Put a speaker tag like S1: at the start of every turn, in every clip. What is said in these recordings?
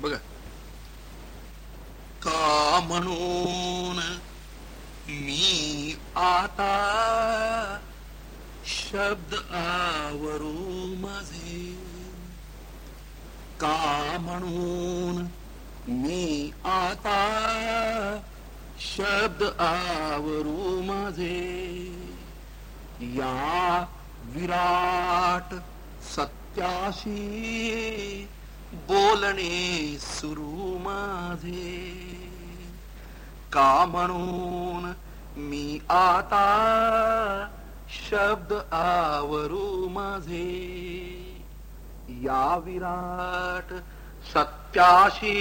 S1: बघा. का म्हणून मी आता शब्द आवरू माझे? का म्हणून मी आता शब्द आवरू माझे? या विराट सत्याशी बोलणे सुरू माझे. का म्हणून मी आता शब्द आवरू माझे? या विराट सत्याशी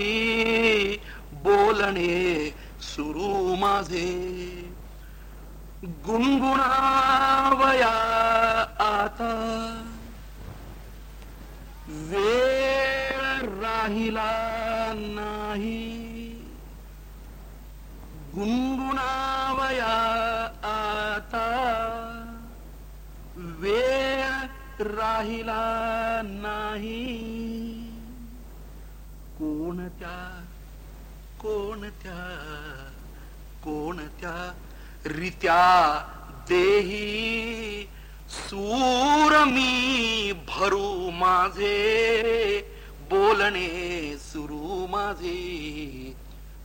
S1: बोलणे सुरू माझे. गुणगुणावया आता. वेळ राहिला नाही. गुणगुणावया आता. वेळ राहिला नाही. कोणत्या कोणत्या कोणत्या रित्या देही सूर मी भरू माझे? बोलणे सुरू माझे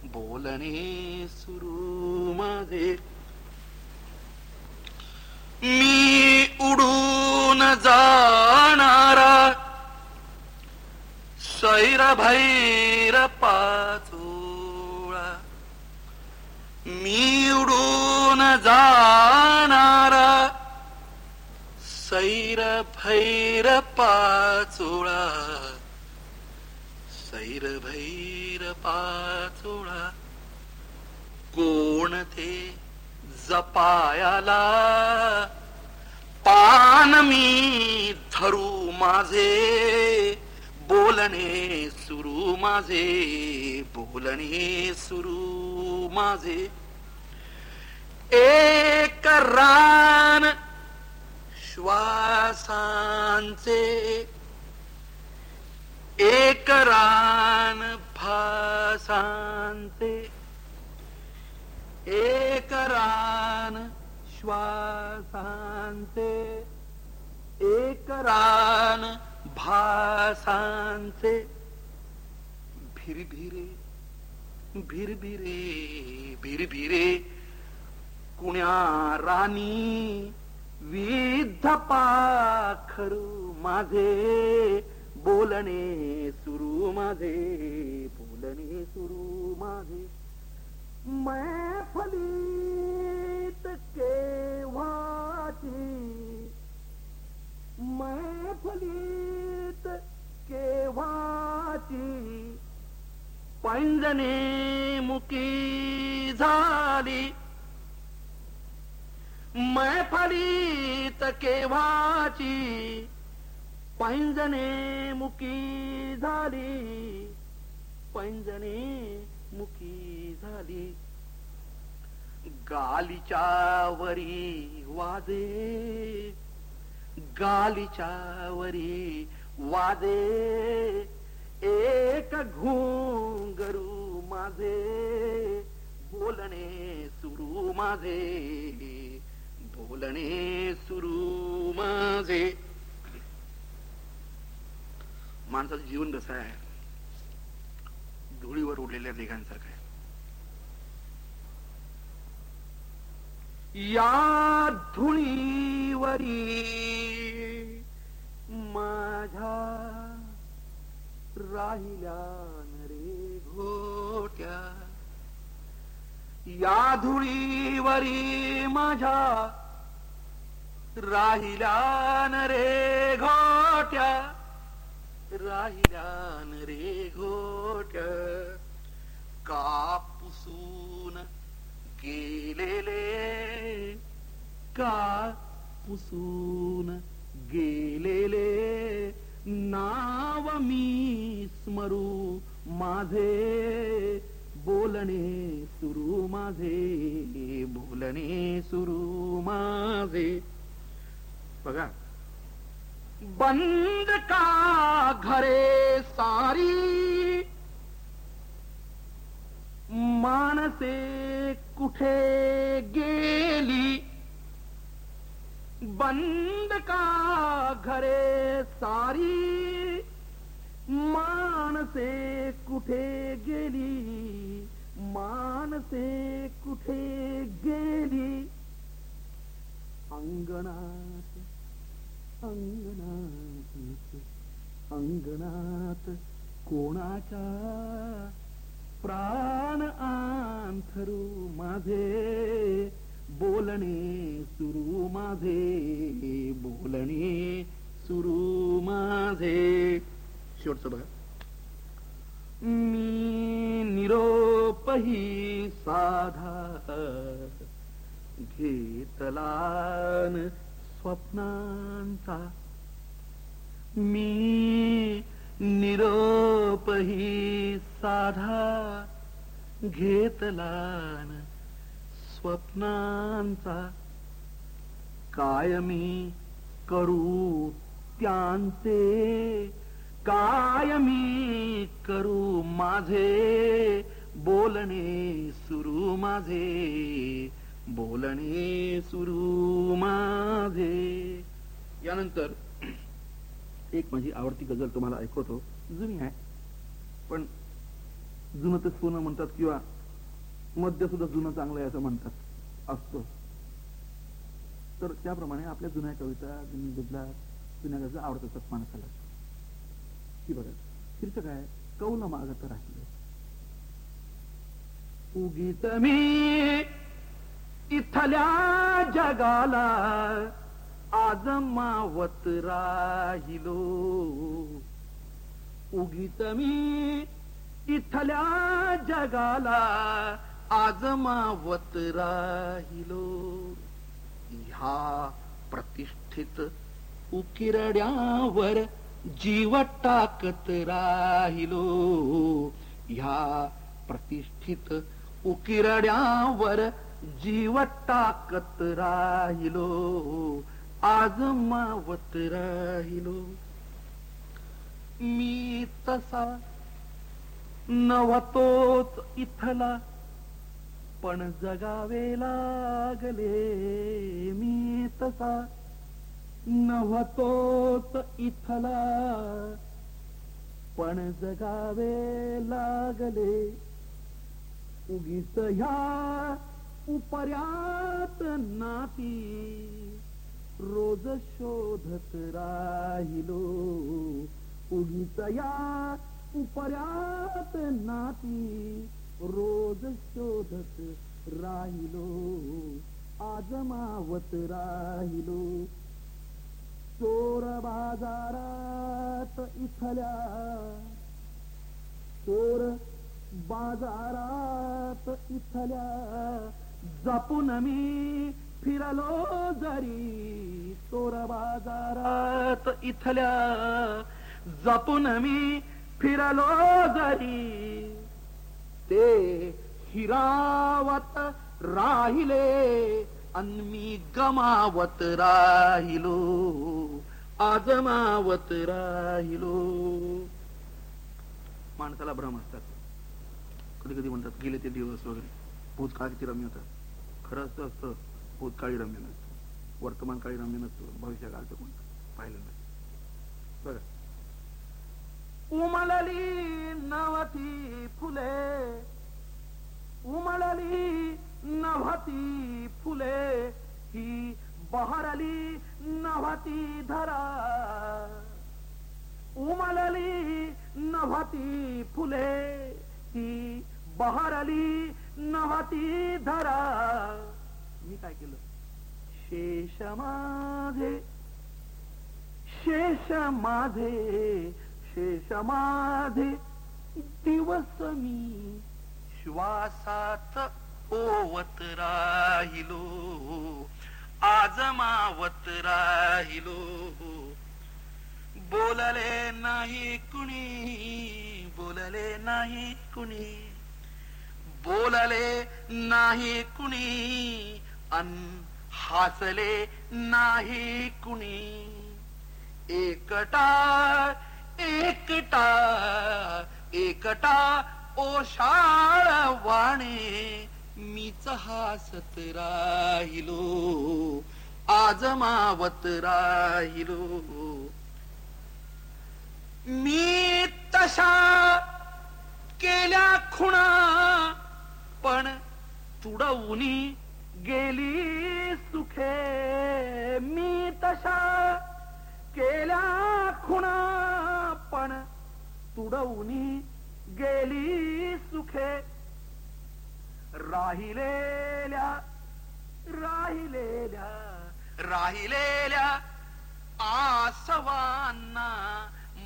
S1: बोलणे सुरू माझे. मी उडून जाणारा सैर भैर पाचोळा. मी उडून जाणारा सैर भैर पाचोळा. सैर भैर पाचोळा. कोण ते जपायाला? पान मी धरू माझे बोलणे सुरू माझे बोलणे सुरू माझे. एक रान श्वासांचे एक रान भासांचे एक रान श्वासांचे एक रान भासांचे भिरभिरे भिरभिरे भिरभिरे कुण्या राणी विध पाखरू माझे बोलणे सुरू माझे बोलणे सुरू माझे. मैफलीत केव्हाची? मैफलीत केव्हाची? पैंजने मुकी झाली. मैफलीत केव्हाची? पैंजने मुकी झाली पैंजने मुकी झाली. गालीच्या वरी वादे गालीच्या वरी वादे एक घुंगरू माझे बोलणे सुरू माझे बोलणे सुरू माझे. माणसाचं जीवन कसं आहे? धुळीवर उडलेल्या मेघांसारखं आहे. या धुळीवरी माझ्या राहिल्या रे घोट्या. या धुळीवरी माझ्या राहिल्या रे घोट्या. राहिल्यान रे घोट कापुसून गेलेले का पुसून गेलेले नाव मी स्मरू माझे बोलणे सुरू माझे बोलणे सुरू माझे. बघा बंद का घरे सारी? मानसे कुठे गेली? बंद का घरे सारी? मानसे कुठे गेली? मानसे कुठे गेली? अंगणात अंगणात अंगणात कोणाच्या प्राण आंथरू माझे? बोलणे सुरू माझे बोलणे सुरू माझे. शेवटचं बघा. मी निरोपही साधा घेतला स्वप्नांचा. मी निरोपही साधा घेतला स्वप्नांचा. काय मी करू त्यांचे? काय मी करू माझे? बोलणे सुरू माझे. बोलणे सुरू माझे. यानंतर एक माझी आवडती गजल तुम्हाला ऐकवतो. जुनी आहे. पण जुनं ते सोनं म्हणतात किंवा मध्य सुद्धा जुनं चांगलं आहे असं म्हणतात. असतं. तर त्याप्रमाणे आपल्या जुन्या कविता जुनी गजला जुन्या गजला आवडत असतात माणसाला. ती बघा शीर्षक आहे कौल मागत राहिले. उगीत मी इथल्या जगाला आज मावत राहिलो. उगीत मी इथल्या जगाला आज मावत राहिलो. ह्या प्रतिष्ठित उकिरड्यावर जीव टाकत राहिलो. ह्या प्रतिष्ठित उकिरड्यावर जीव टाकत राहिलो आज मावत राहिलो. मी तसा नव्हतोच इथला पण जगावे लागले. मी तसा नव्हतोच इथला पण जगावे लागले. उगीच ह्या उपर्यात नाती रोज शोधत राहिलो. उगीच या उपर्यात नाती रोज शोधत राहिलो. आजमावत राहिलो. चोर बाजारात इथल्या चोर बाजारात इथल्या जपून मी फिरलो जरी चोर बाजारात इथल्या. जपून मी फिरलो जरी. ते हिरावत राहिले अन्मी मी गमावत राहिलो. आजमावत राहिलो. माणसाला भ्रम असतात. कधी कधी म्हणतात गेले ते दिवस वगैरे. भूतकाळ किती रमी होतात. खरं असं असतं भूतकाळी रम्य नसतं. वर्तमान काळी रम्य नसतं. भविष्यकाळचं कोण पाहिलं नाही. बघा. उमलली नवती फुले. उमलली नवती फुले. ही बहरली नवती धरा. उमलली नवती फुले. ही बहरली नवती धरा. मी काय केलं? शेष माझे शेष माझे शेष माझे दिवस मी श्वासात ओवत राहिलो आजमावत राहिलो. बोलले नाही कुणी बोलले नाही कुणी. बोलले नाही कुणी अन हसले नाही कुणी. एकटा एकटा एकटा ओशाळ वाणे मीच हासत राहिलो आजमावत राहिलो. मी तशा केल्या खुणा तुडवूनी गेली सुखे. मी तशा केल्या खुणा पण तुडवूनी गेली सुखे. राहिलेल्या राहिलेल्या राहिलेल्या आसवांना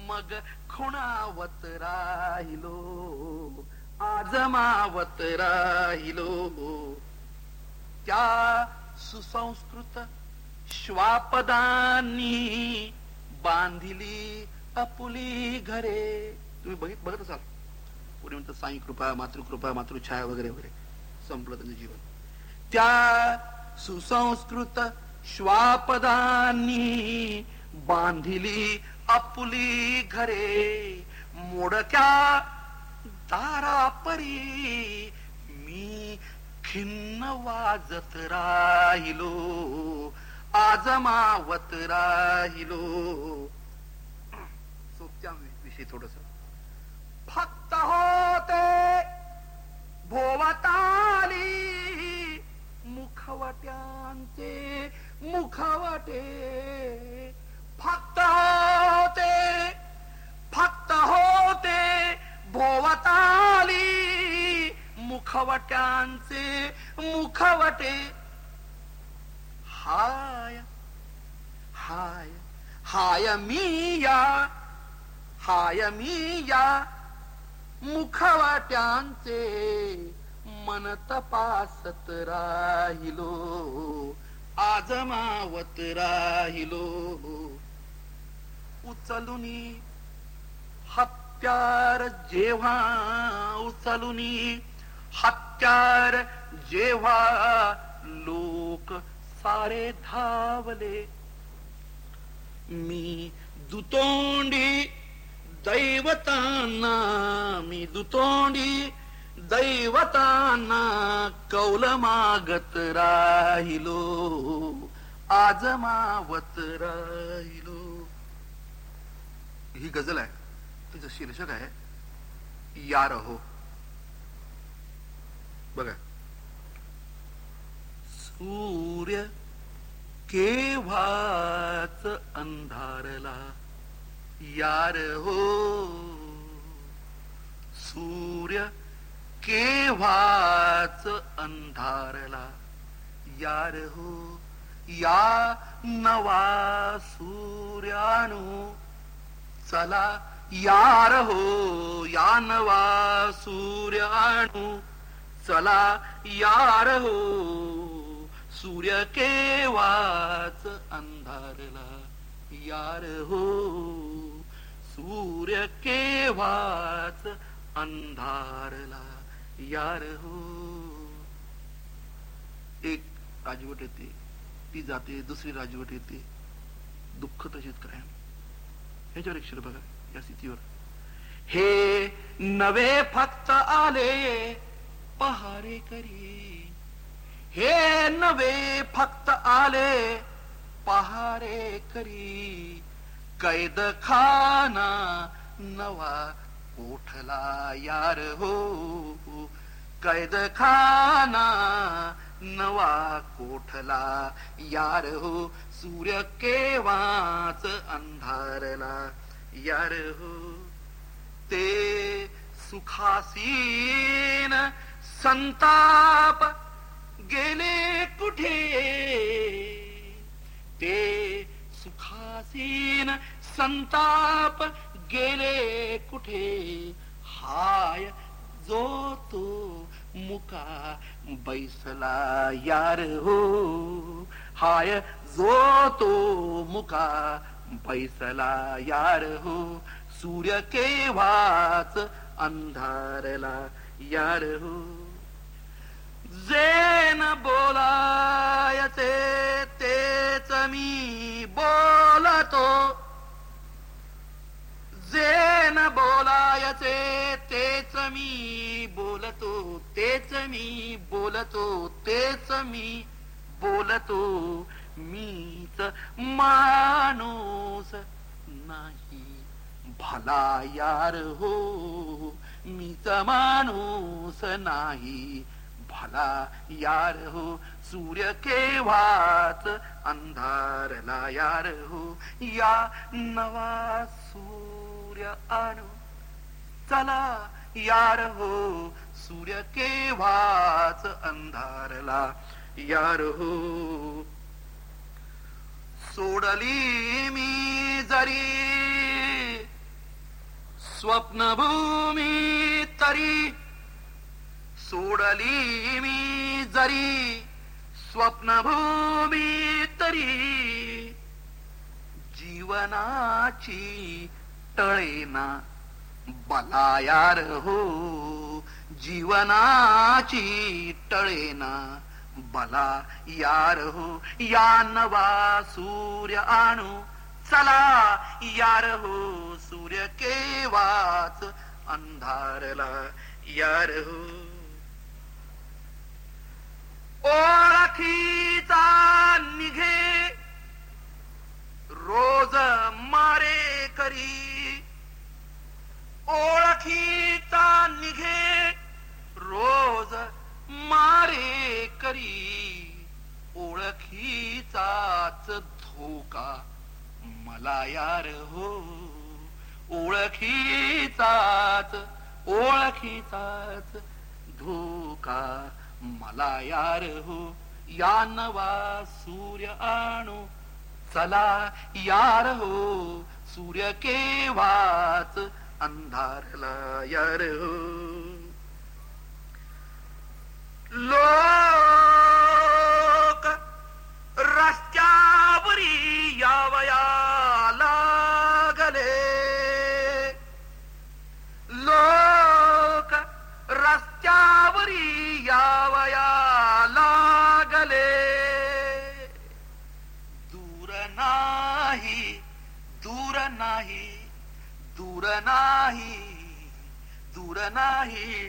S1: मग खुणावत राहिलो. आजमावत राहिलो. त्या सुसंस्कृत श्वापदांनी बांधिली अपुली घरे. तुम्ही बघित बघत असाल. पुढे म्हणतात साई कृपा मातृकृपा मातृछाया वगैरे वगैरे. संपलं त्यांचं जीवन. त्या सुसंस्कृत श्वापदांनी बांधिली आपुली घरे. मोडक्या दारापरी मी खिन्न वाजत राहिलो आजमावत राहिलो. सोपच्या विषयी थोडस. मुखवाट्यांचे मन तपासत राहिलो आजमावत राहिलो. उचलून हत्यार जेव्हा उचलून हत्यार जेव्हा लोक सारे धावले. मी दुतोंडी दैवतांना मी दुतोंडी दैवतांना कौल मागत राहिलो आज मावत राहिलो ही गजल आहे तिचं शीर्षक आहे या रहो बघा सूर्य केव्हाच अंधारला यार हो। सूर्य केव्हाच अंधारला? यार हो या नवा सूर्यानु। चला यार हो या नवा सूर्यानु। चला यार हो सूर्य केव्हाच अंधारला? यार हो। सूर्य केव्हाच अंधारला यार हो. एक राजवट येते ती जाते दुसरी राजवट येते. दुःख तशीच काय ह्याच्यावर एक शिर बघा या स्थितीवर. हे नवे फक्त आले पहारे करी. हे नवे फक्त आले पहारे करी. कैद खाना नवा उठला यार हो। कैद खाना नवा कोठला यार हो। सूर्य केव्हाच अंधारला यार हो। ते सुखासीन संताप गेले कुठे? ते सुखासीन संताप गेले कुठे? हाय जो तो मुका बैसला यार हो. हाय जो तो मुका बैसला यार हो. सूर्य केव्हाच अंधारला यार हो. जेन बोलायचे तेच मी बोलतो. जेन बोलायचे तेच मी बोलतो तेच मी बोलतो तेच मी बोलतो. मीच माणूस नाही भला यार हो. मीच माणूस नाही झाला यार हो. सूर्य केव्हाच अंधारला यार हो. या नवा सूर्य आणू. चला यार हो. सूर्य केव्हाच अंधारला यार हो. सोडली मी जरी स्वप्नभूमी तरी सोडली मी जरी स्वप्नभूमी तरी. जीवनाची टळेना बला यार हो. जीवनाची टळेना बला यार हो. या नवा सूर्य आणू. चला यार हो. सूर्य केवाच अंधारला यार हो. ओळखीचा निघे. रोज मारे करी. ओळखीचा निघे. रोज मारे करी. ओळखीचाच धोका मला यार हो. ओळखीचाच ओळखीचाच धोका. मला यार हो या नवा सूर्य आणू. चला यार हो सूर्य केव्हाच अंधारला यार हो. लोक रस्त्यावरी यावया दूर नाही दूर नाही.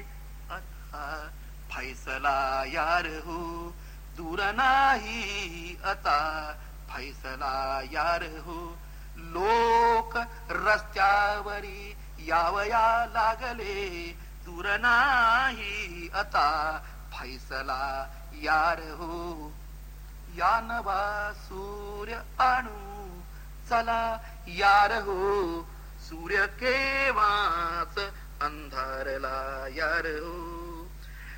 S1: आता फैसला यार हो दूर नाही. आता फैसला यार हो. लोक रस्त्यावरी यावया लागले दूर नाही. आता फैसला यार हो. या नवा सूर्य आणू चला यार हो. सूर्य केव्हाच अंधारला यार हो.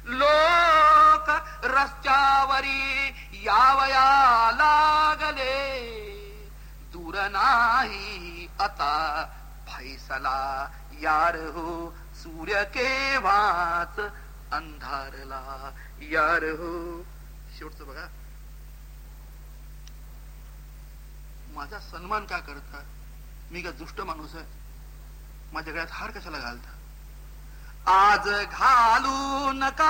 S1: लोक रस्त्यावरी यावया लागले. दूर नाही आता फैसला यार हो. सूर्य केव्हाच अंधारला यार हो. शेवटचं बघा. माझा सन्मान का करता मी का दुष्ट माणूस आहे? माझ्या गळ्यात हार कशाला घालता? आज घालू नका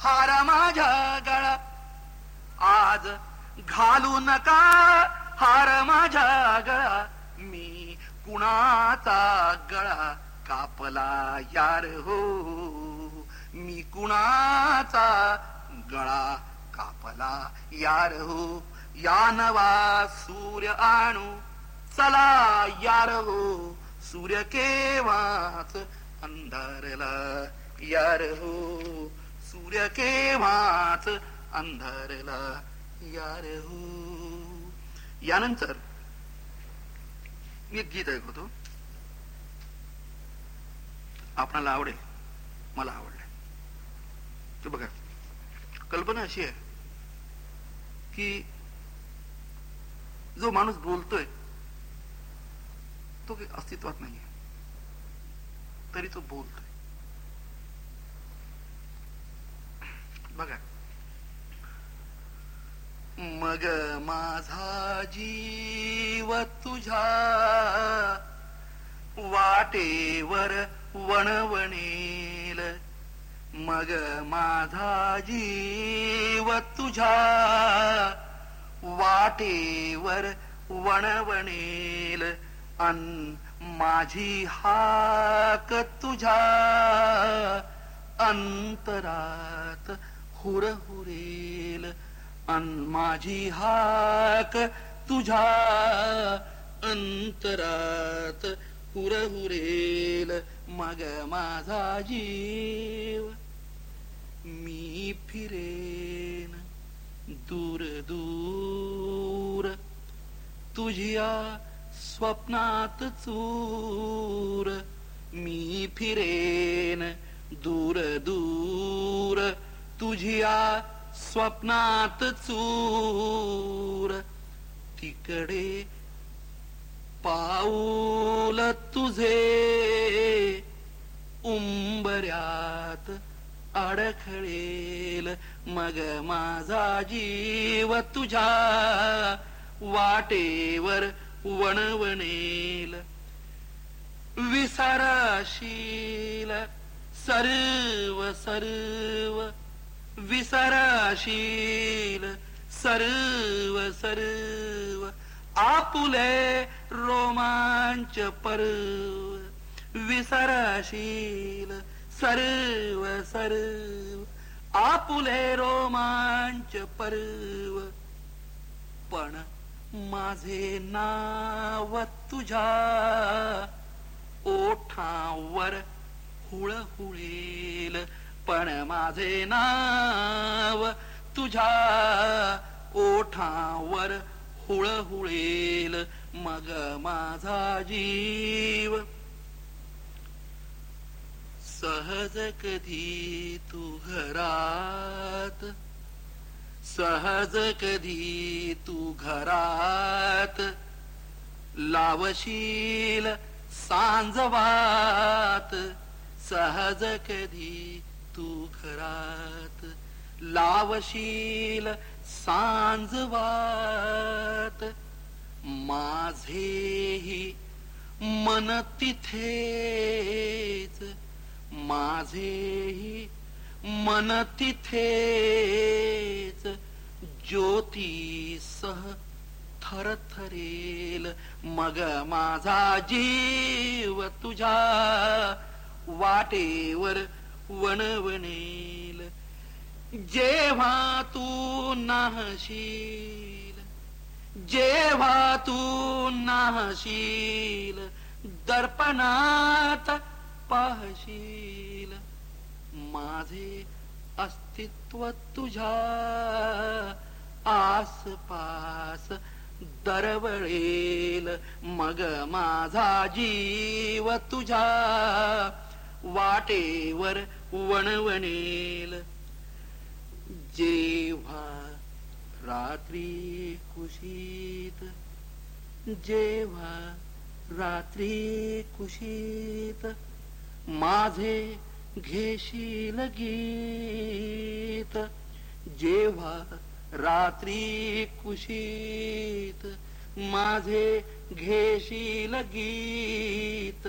S1: हार माझ्या गळा. आज घालू नका हार माझ्या गळा. मी कुणाचा गळा कापला यार हो? मी कुणाचा गळा कापला यार हो? या नवा सूर्य आणू. चला यार हो. सूर्य केव्हाच अंधारला यार हो सूर्य केव्हाच अंधारला यार हो यानंतर मी एक गीत ऐकतो. आपणाला आवडेल मला आवडलंय. तू बघा कल्पना अशी आहे की जो माणूस बोलतोय तो काही अस्तित्वात नाही तरी तो बोलतोय. बघा. मग माझा जीव तुझ्या वाटेवर वणवणेल. मग माझा जीव तुझ्या वाटेवर वणवणेल. अन माझी हाक तुझ्या अंतरात हुरहुरेल. अन माझी हाक तुझ्या अंतरात हुरहुरेल. मग माझा जीव मी फिरेन दूर दूर. तुझ्या स्वप्नात चूर मी फिरेन दूर दूर तुझ्या स्वप्नात चूर. तिकडे पाऊल तुझे उंबऱ्यात अडखळेल मग माझा जीव तुझ्या वाटेवर वणवणेल. विसराशील. सर्व सर्व. विसराशील. सर्व सर्व. आपुले रोमांच पर्व. विसराशील. सर्व सर्व. आपुले रोमांच पर्व. पण माझे नाव तुझ्या ओठावर हुळहुळेल पण माझे नाव तुझ्या ओठावर हुळहुळेल मग माझा जीव सहज कधी तू घरात सहज कधी तू घरात लावशील सांजवात? सहज कधी तू घरात लावशील सांजवात? माझेही मन तिथेच माझेही मन तिथेच ज्योतीसह थरथरेल. मग माझा जीव तुझ्या वाटेवर वणवणेल. जेव्हा तू नाहशील जेव्हा तू नाहशील दर्पणात पाहशील. माझे अस्तित्व तुझ्या आसपास दरवळेल. मग माझा जीव तुझ्या वाटेवर वणवणेल. जेव्हा रात्री कुशीत जेव्हा रात्री कुशीत माझे घेशील गीत जेव्हा रात्री कुशीत माझे घेशील गीत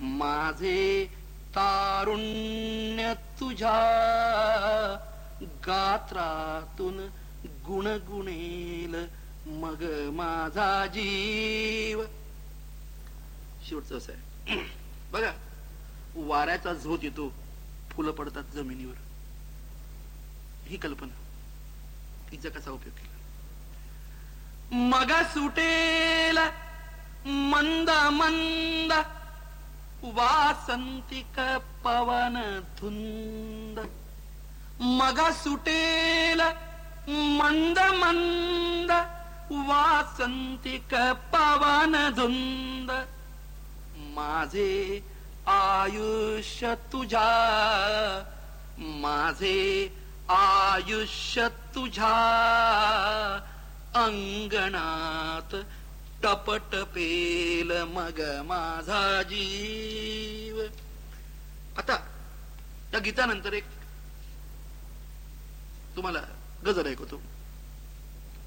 S1: माझे तारुण्य तुझ्या गात्रातून गुणगुणेल मग माझा जीव. शेवटचं असं आहे. बघा. वाऱ्याचा झोत येतो फुलं पडतात जमिनीवर. ही कल्पना तिचा कसा उपयोग केला? मग सुटेल मंद मंद वासंतिक पवन धुंद. मग सुटेल मंद मंद वासंतिक पवन धुंद. माझे आयुष्य तुझ्या माझे आयुष्य तुझ्या. अंगणात टपटपेल मग माझा जीव. आता या गीतानंतर एक तुम्हाला गजर ऐकवतो.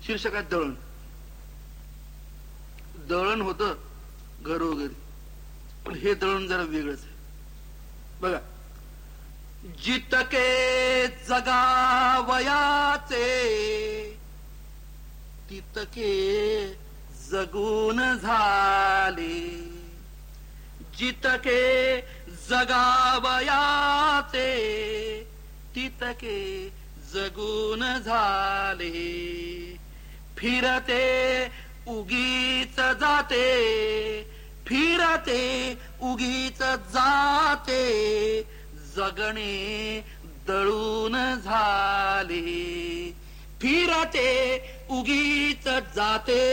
S1: शीर्षकात दळण दळण होत घरोघरी. पण हे दळण जरा वेगळंच आहे. बघा. जितके जगावयाचे तितके जगून झाले. जितके जगावयाचे तितके जगून झाले. फिरते उगीच जाते. फिरते उगीच जाते जगणे दळून झाले. फिरते उगीच जाते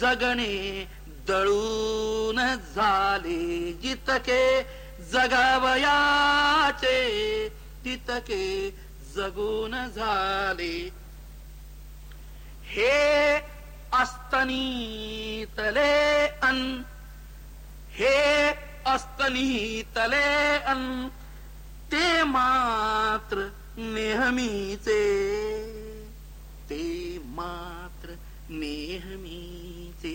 S1: जगणे दळून झाले. जितके जगावयाचे तितके जगून झाले. हे अस्तनीतले अन हे अस्तनी तले अन ते मात्र नेहमीचे. ते मात्र नेहमीचे.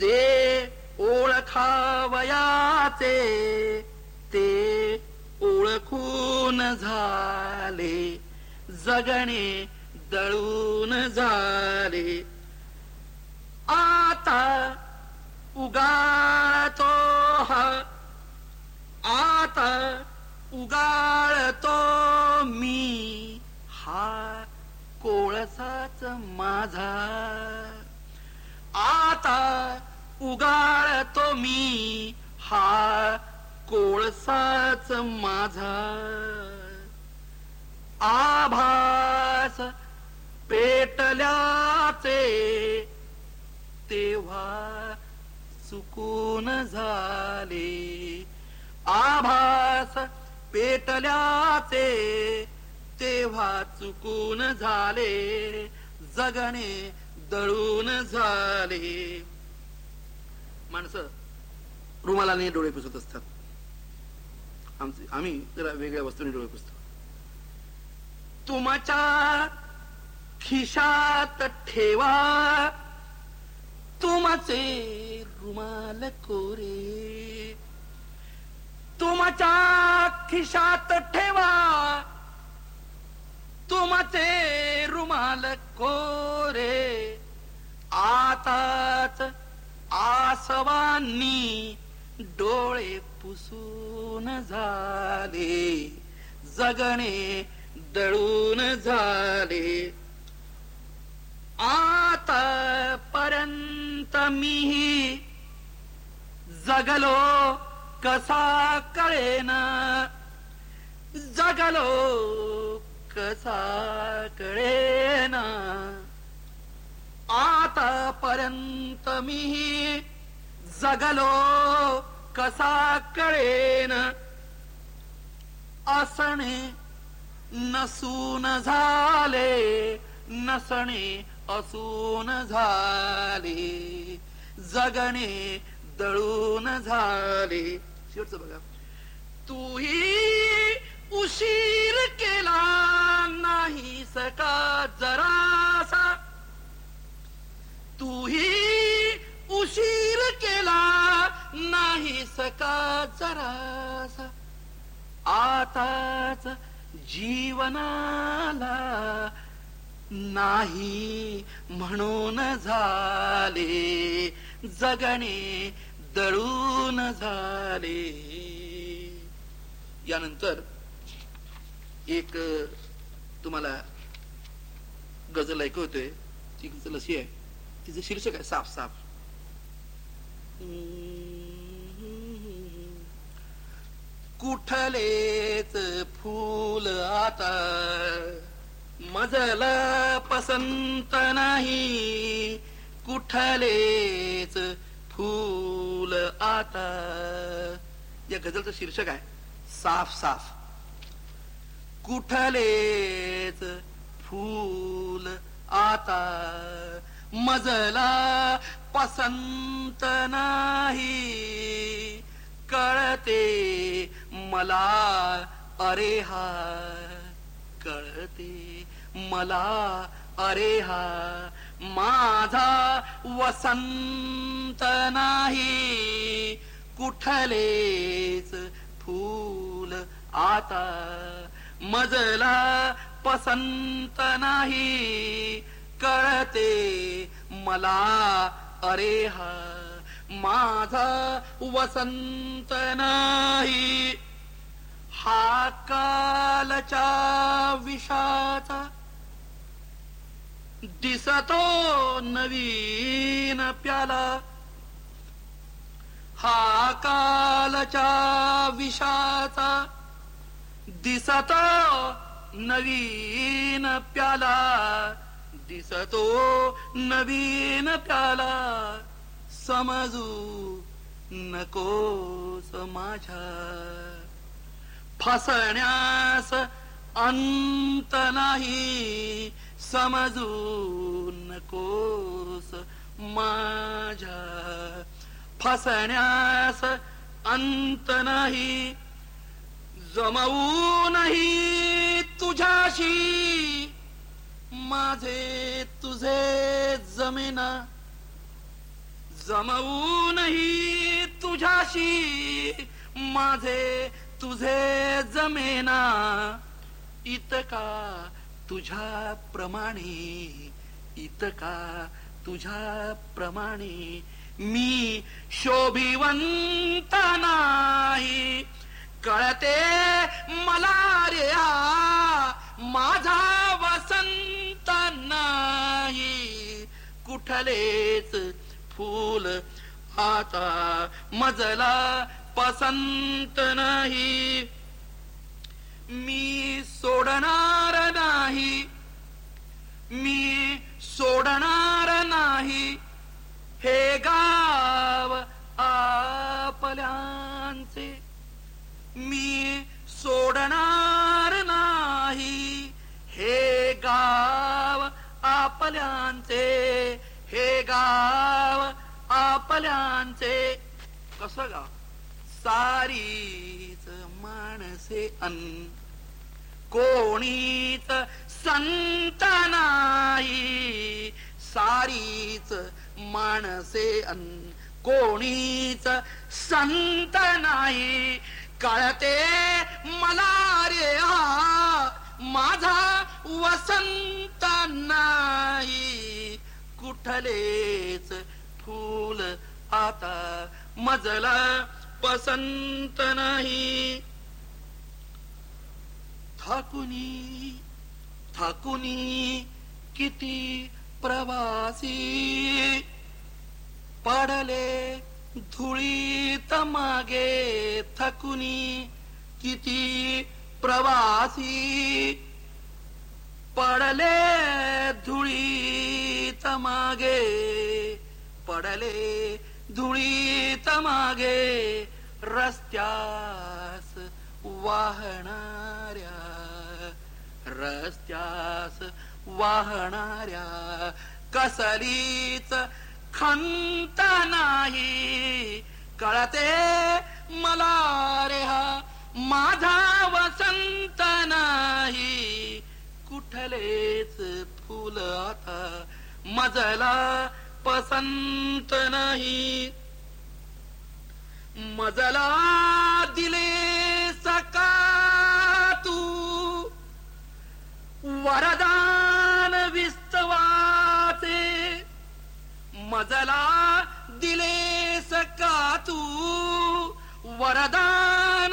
S1: जे ओळखावयाचे ते ओळखून झाले. जगणे दळून झाले. आता उगात आता उगाळतो मी हा कोळसाच माझा। आता उगाळतो मी हा कोळसाच माझा। आभास पेटल्याचे तेव्हा सुकून झाले. आभास पेटल्याचे तेव्हा चुकून झाले. जगणे दळून झाले. माणसं रुमालाने डोळे पुसत असतात. आमचे आम्ही जरा वेगळ्या वस्तूने डोळे पुसतो. तुमच्या खिशात ठेवा. तुमचे रुमाल कोरे. तुमच्या खिशात ठेवा. तुमचे रुमाल कोरे. आताच आसवांनी डोळे पुसून झाले. जगणे दळून झाले. आतापर्यंत मी जगलो कसा कळेना? जगलो कसा कळेना? आतापर्यंत मी जगलो कसा कळेन? असणे नसून झाले नसणे असून झाले. जगणे दळून झाले. शेवटचं बघा. तूही उशीर केला नाही सका जरासा. तूही उशीर केला नाही सका जरासा. आताच जीवनाला नाही म्हणून झाले जगणे दळून झाले. यानंतर एक तुम्हाला गजल ऐकवतोय. ती गजल अशी आहे. तिचं शीर्षक आहे साफ साफ. कुठलेच फूल आता मजल पसंत नाही. कुठलेच फूल आता. या गझलचं शीर्षक आहे साफ साफ. कुठलेच फूल आता मजला पसंत नाही. कळते मला अरे हा. कळते मला अरे हा. माझा वसंत नाही. कुठलेच फूल आता मजला पसंत नाही. कळते मला अरे हा माझा वसंत नाही. हा कालच्या विषाचा दिसतो नवीन प्याला. हा कालच्या विषाचा दिसतो नवीन प्याला. दिसतो नवीन प्याला. समजू नको माझ्या. फसण्यास अंत नाही. समजू नकोस माझ्या फसण्यास अंत नाही जमवूनही तुझ्याशी. माझे तुझे जमेना जमवूनही तुझ्याशी. माझे तुझे जमेना इतका तुझ्या प्रमाणे इतका तुझ्या प्रमाणे? मी शोभिवंत नाही. कळते मला रे माझा वसंत नाही. कुठलेच फूल आता मजला पसंत नाही. मी सोडणार नाही. मी सोडणार नाही. हे गाव आपल्यांचे. मी सोडणार नाही. हे गाव आपल्यांचे. हे गाव आपल्यांचे. कसं गाव? सारी माणसे अन कोणीच संत नाही सारीच माणसे अन कोणीच संत नाही कळते मला रे हा माझा वसंत नाही. कुठलेच फूल आता मजला पसंत नाही. ठाकुनी ठाकुनी किती प्रवासी. पडले धुळीत मागे थकुनी किती प्रवासी. पडले धुळीत मागे पडले धुळीत मागे रस्त्यास वाहणाऱ्या रस्त्यास वाहणाऱ्या कसलीच खंत नाही. कळते मला रे हा माझा वसंत नाही. कुठलेच फुल आता मजला पसंत नाही. मजला दिले वरदान विस्तवाचे. मजला दिले सका तू वरदान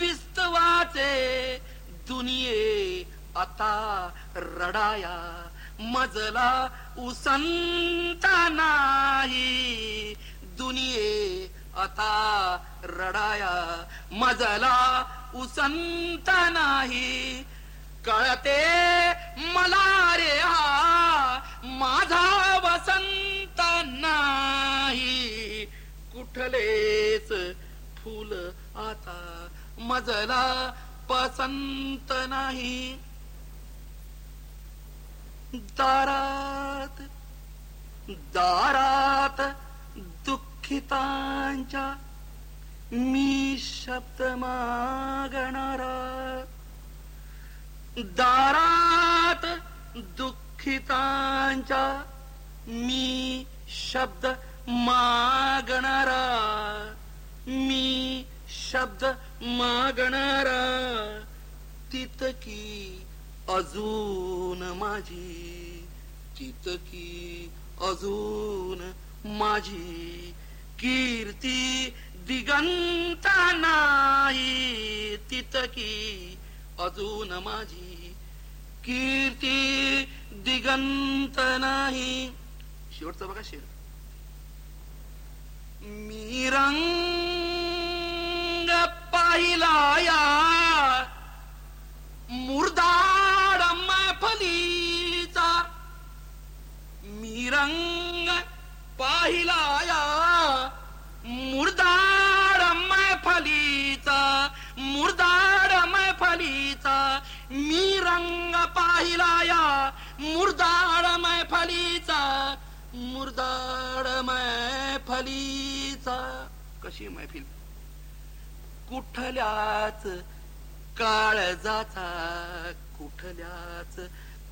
S1: विस्तवाचे. दुनिये आता रडाया मजला उसंता नाही. दुनिये आता रडाया मजला उसंता नाही. कळते मला रे हा माझा वसंत नाही. कुठलेच फुल आता मजला पसंत नाही. दारात दारात दुःखितांच्या मी शब्द मागणारा दारात दुःखितांच्या मी शब्द मागणारा मी शब्द मागणारा. तितकी अजून माझी तितकी अजून माझी कीर्ती दिगंत नाही. तितकी अजून माझी कीर्ती दिगंत नाही. शेवटचा बघा शेर. मी रंग पाहिला या मुर्दाड मैफलीचा. मी रंग पाहिला या मुर्दाड मैफलीचा. मुर्दाड मैफलीचा मी रंग पाहिला या मुर्दाड मैफलीचा मुर्दाड मैफलीचा. कशी मैफिल? कुठल्याच काळजाचा कुठल्याच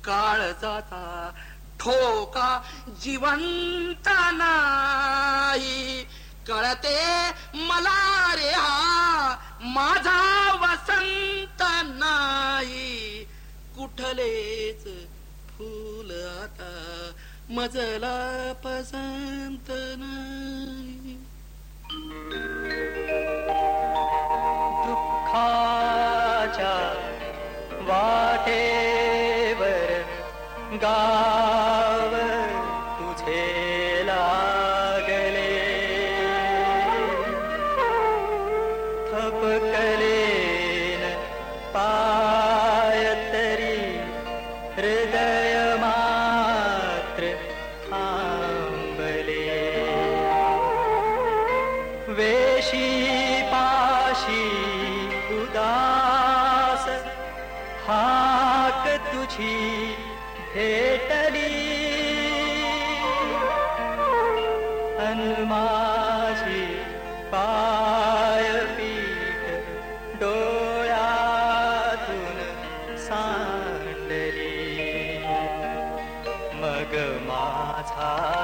S1: काळजाचा ठोका जिवंत नाही. कळते मला रे हा माझा वसंत नाही. कुठलेच फूल आता मजला पसंत नाही.
S2: दुःखाच्या वाटेवर गाव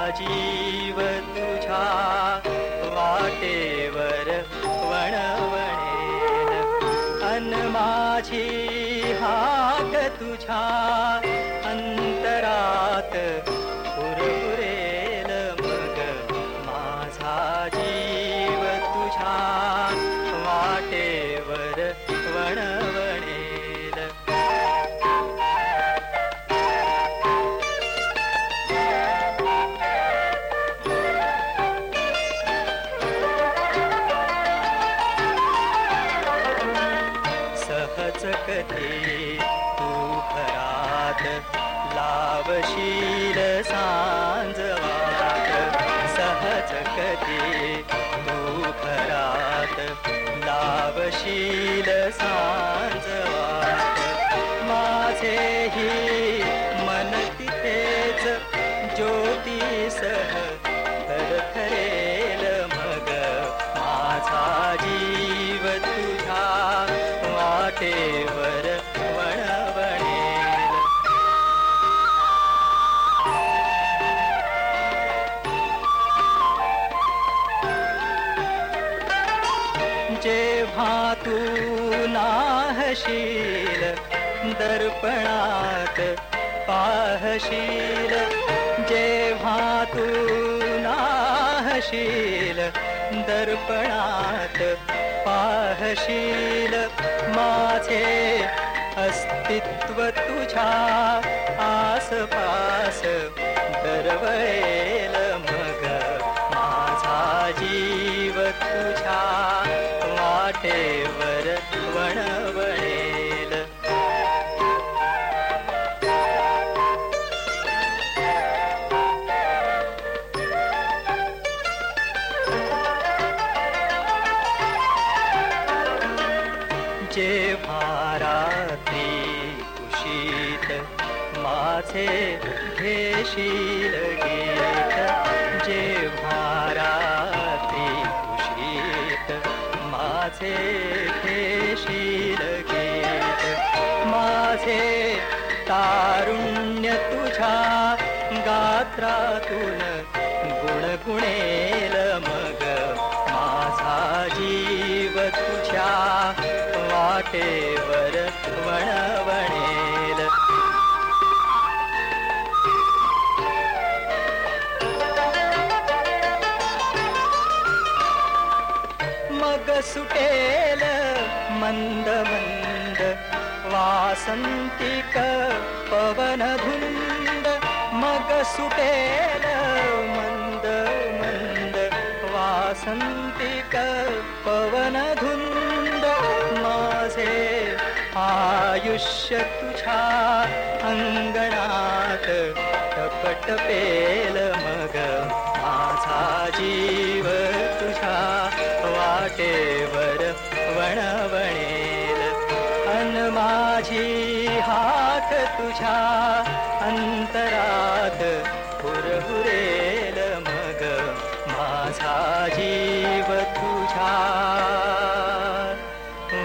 S2: जीव तुझ्या वाटेवर वणवणेल अन माझी हाक तुझ्या शील दर्पणात् पाहशील। जे मूनाशील दर्पणात् पाहशील। माझे अस्तित्व तुझा आस दरवेल शील गीत जेव्हा रात्री कुशीत माझे घेशील गीत. माझे तारुण्य तुझ्या गात्रातून गुणगुणेल मग. माझा जीव तुझ्या वाटेवर वणवणे. मन्द मन्द वासन्ति क पवन मन्द मन्द। वासन्ति क पवन भुन्द आयुष्य तु अङ्गणात् टपटपेल मग। आसा जीव ता वाटे वर वणवणि तुझ्या अंतरात हुरहुरेल मग माझा जीव तुझ्या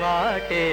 S2: वाटे